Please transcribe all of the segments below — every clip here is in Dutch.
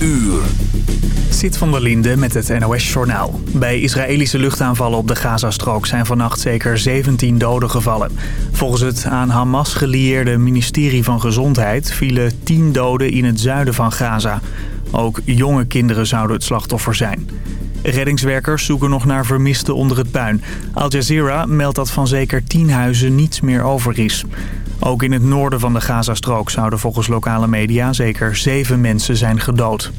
uur. Zit van der Linde met het NOS-journaal. Bij Israëlische luchtaanvallen op de Gazastrook zijn vannacht zeker 17 doden gevallen. Volgens het aan Hamas gelieerde ministerie van Gezondheid vielen 10 doden in het zuiden van Gaza. Ook jonge kinderen zouden het slachtoffer zijn. Reddingswerkers zoeken nog naar vermisten onder het puin. Al Jazeera meldt dat van zeker 10 huizen niets meer over is. Ook in het noorden van de Gazastrook zouden volgens lokale media zeker zeven mensen zijn gedood.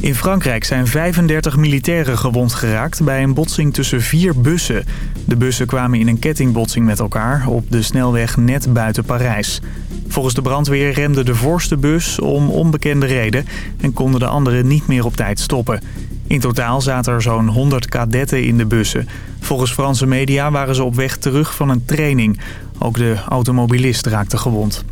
In Frankrijk zijn 35 militairen gewond geraakt bij een botsing tussen vier bussen. De bussen kwamen in een kettingbotsing met elkaar op de snelweg net buiten Parijs. Volgens de brandweer remde de voorste bus om onbekende reden en konden de anderen niet meer op tijd stoppen. In totaal zaten er zo'n 100 kadetten in de bussen. Volgens Franse media waren ze op weg terug van een training. Ook de automobilist raakte gewond.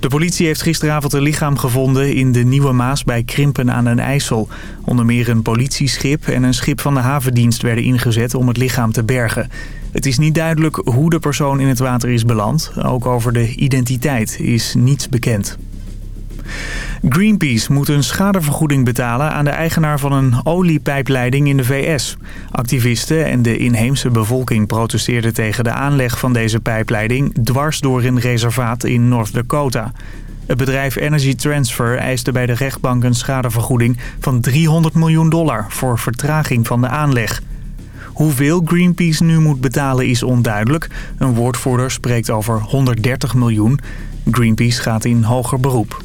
De politie heeft gisteravond een lichaam gevonden in de Nieuwe Maas bij Krimpen aan den IJssel. Onder meer een politieschip en een schip van de havendienst werden ingezet om het lichaam te bergen. Het is niet duidelijk hoe de persoon in het water is beland. Ook over de identiteit is niets bekend. Greenpeace moet een schadevergoeding betalen aan de eigenaar van een oliepijpleiding in de VS. Activisten en de inheemse bevolking protesteerden tegen de aanleg van deze pijpleiding dwars door een reservaat in North Dakota. Het bedrijf Energy Transfer eiste bij de rechtbank een schadevergoeding van 300 miljoen dollar voor vertraging van de aanleg. Hoeveel Greenpeace nu moet betalen is onduidelijk. Een woordvoerder spreekt over 130 miljoen. Greenpeace gaat in hoger beroep.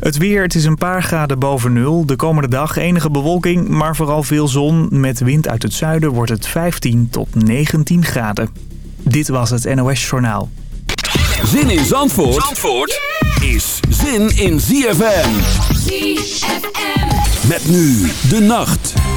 Het weer, het is een paar graden boven nul. De komende dag enige bewolking, maar vooral veel zon. Met wind uit het zuiden wordt het 15 tot 19 graden. Dit was het NOS Journaal. Zin in Zandvoort, Zandvoort is zin in ZFM. ZFM. Met nu de nacht.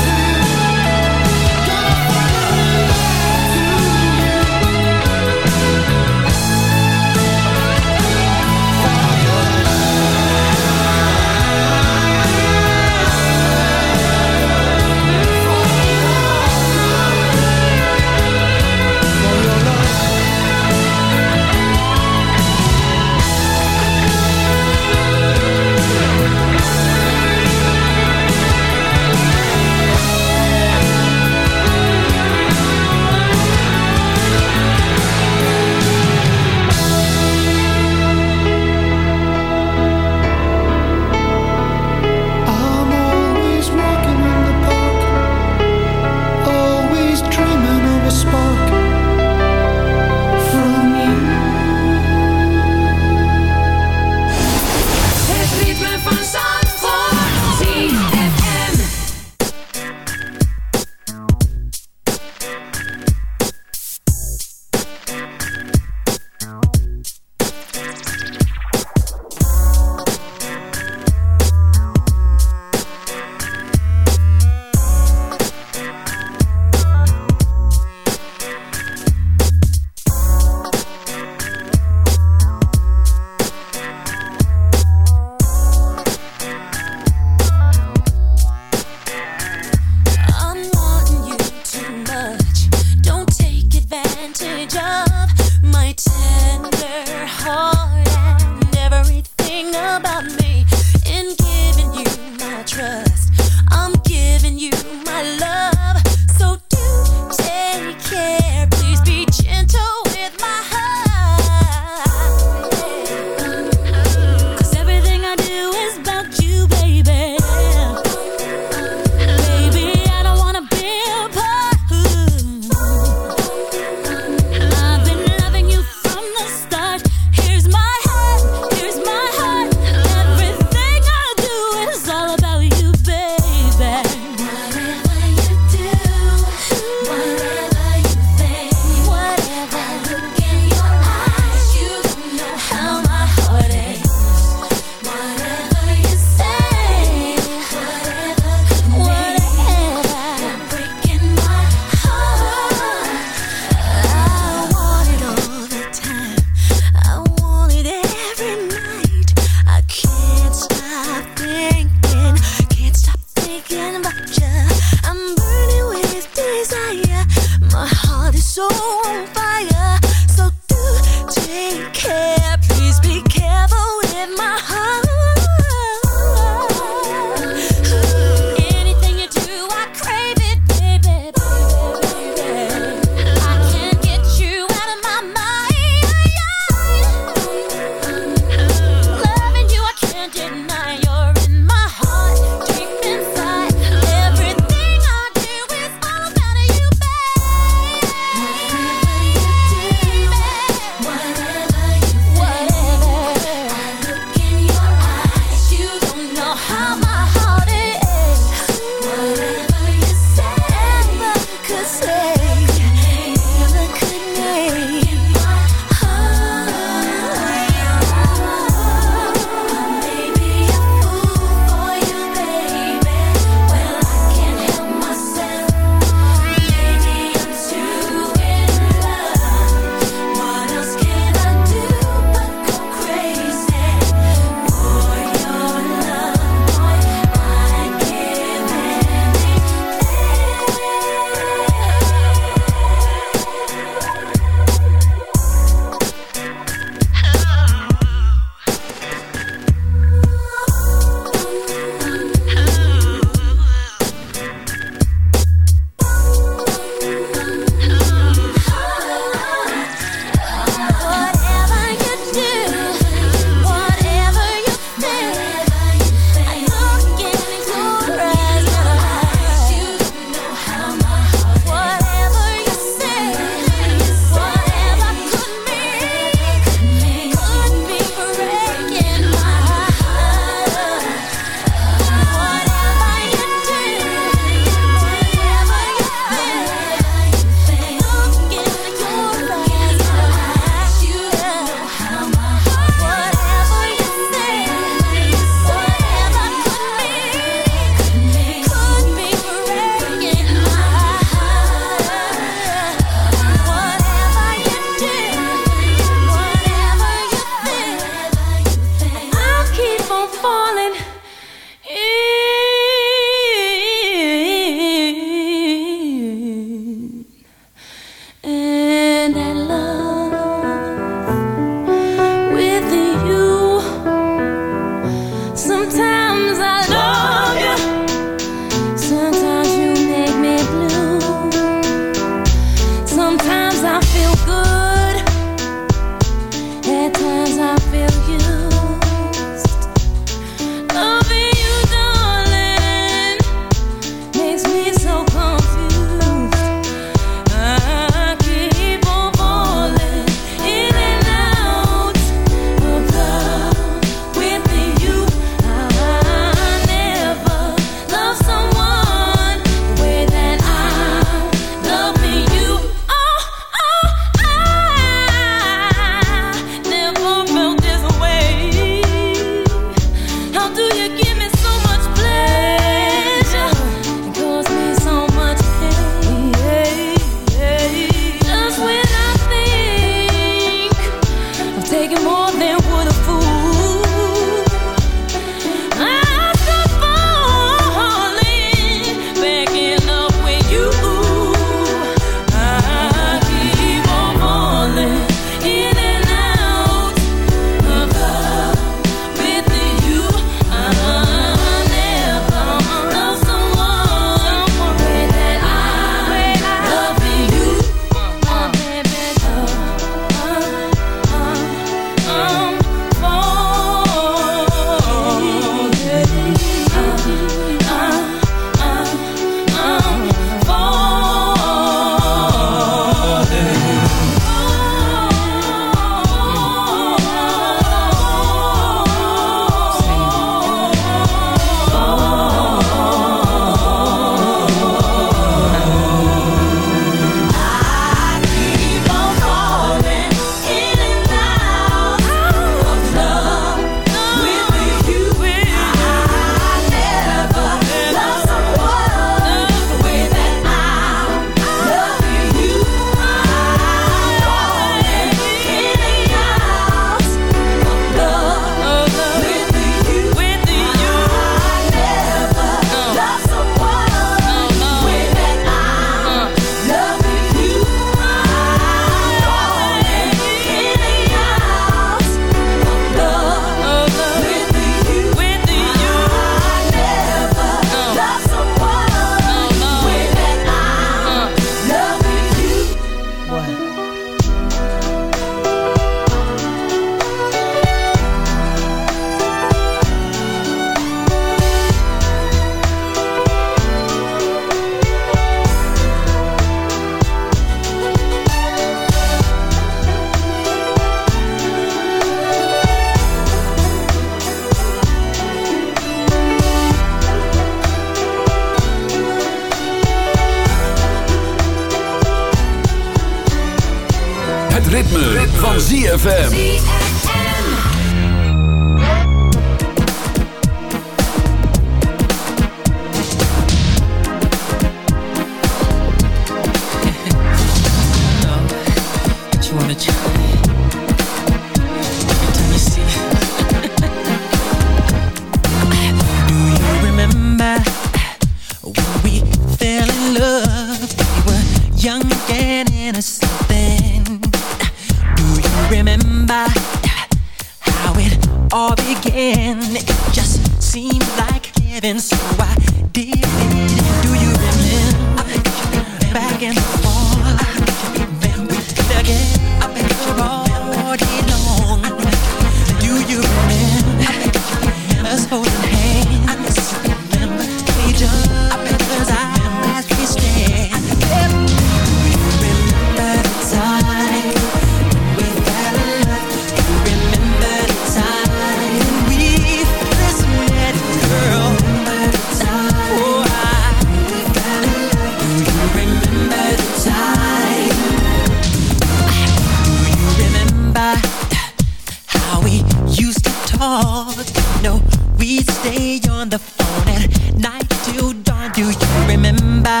called. No, we stay on the phone at night till dawn. Do you remember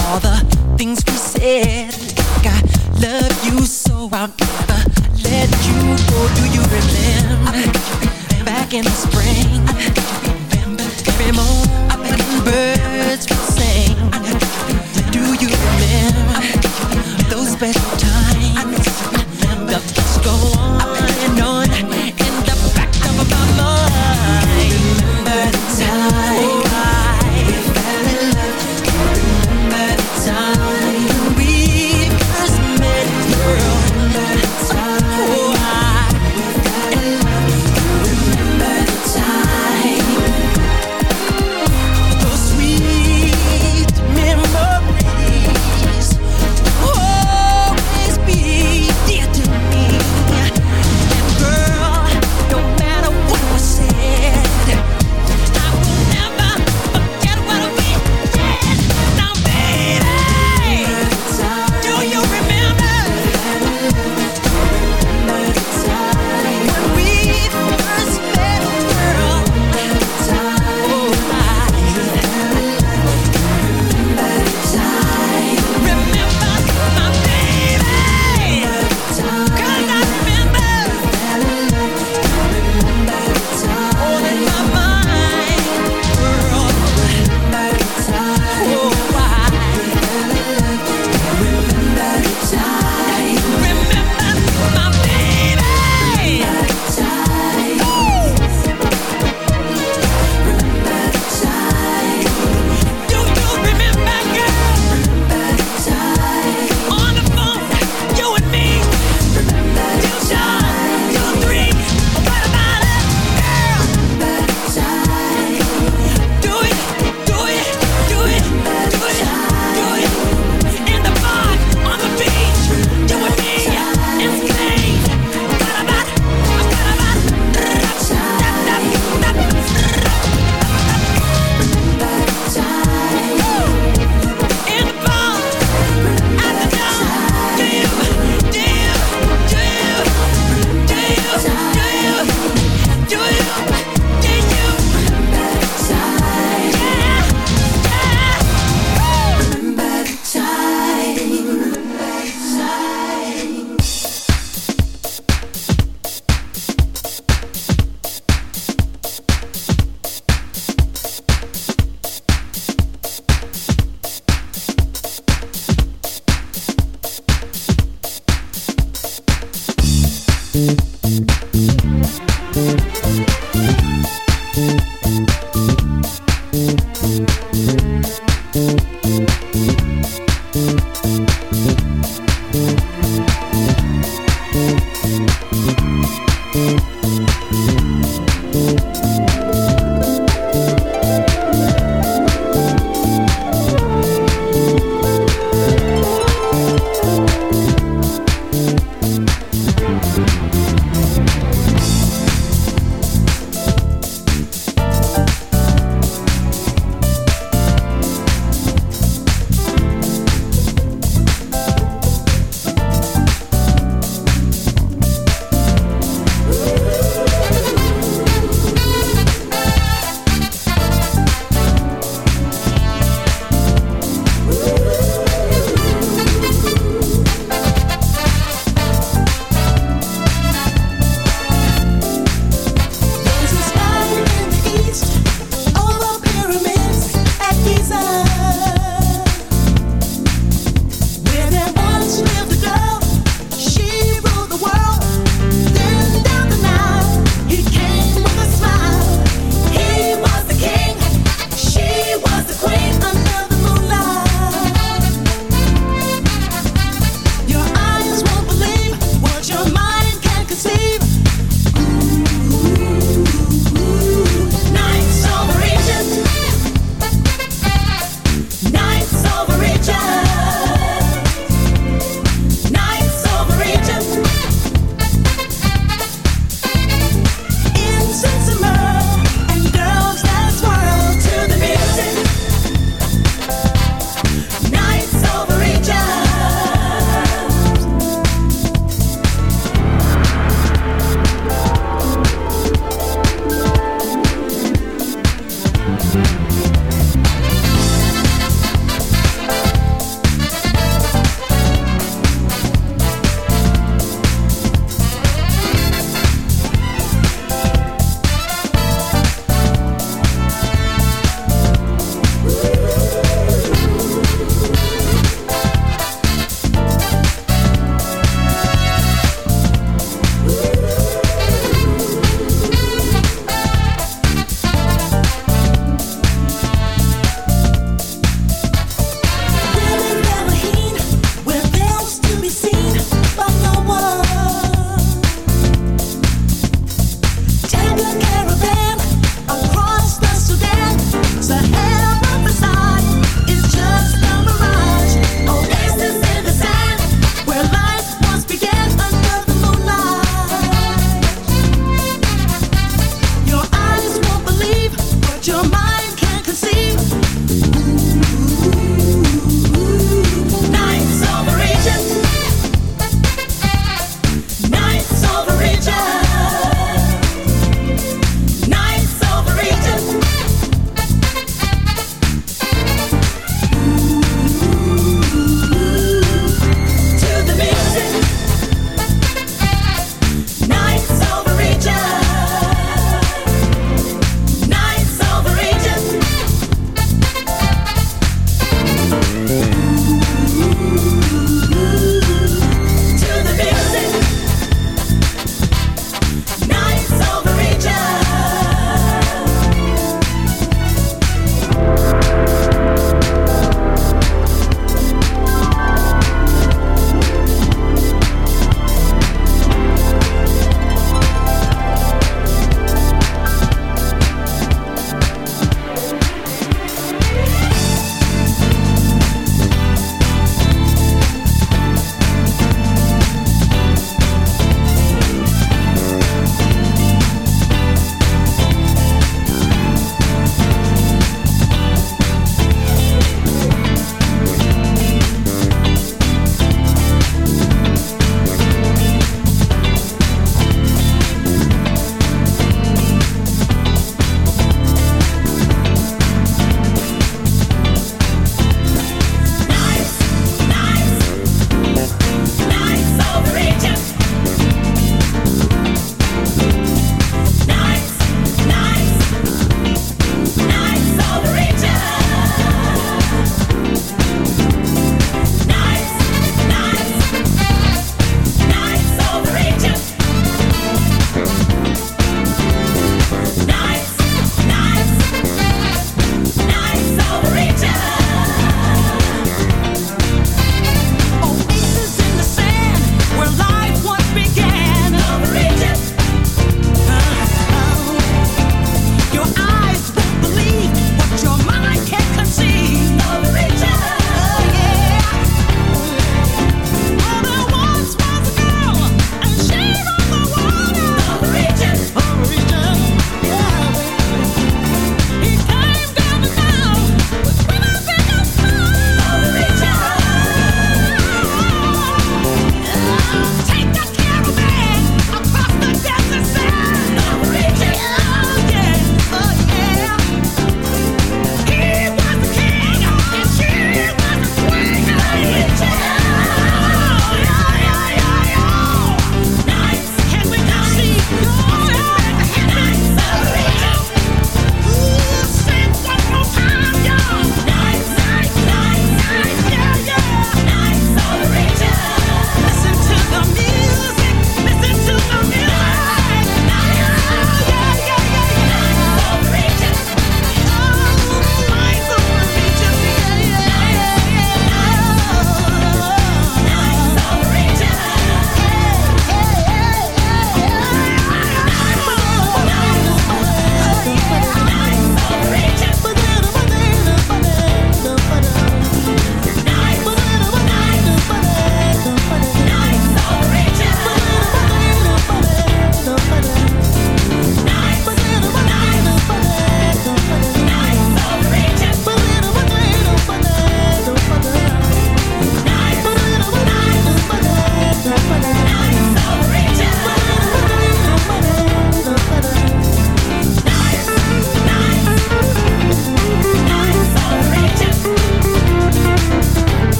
all the things we said? Like I love you so I'll never let you go. Do you remember back in the spring? Every morning birds would sing. Do you remember those special times?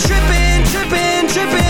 tripping, tripping, tripping.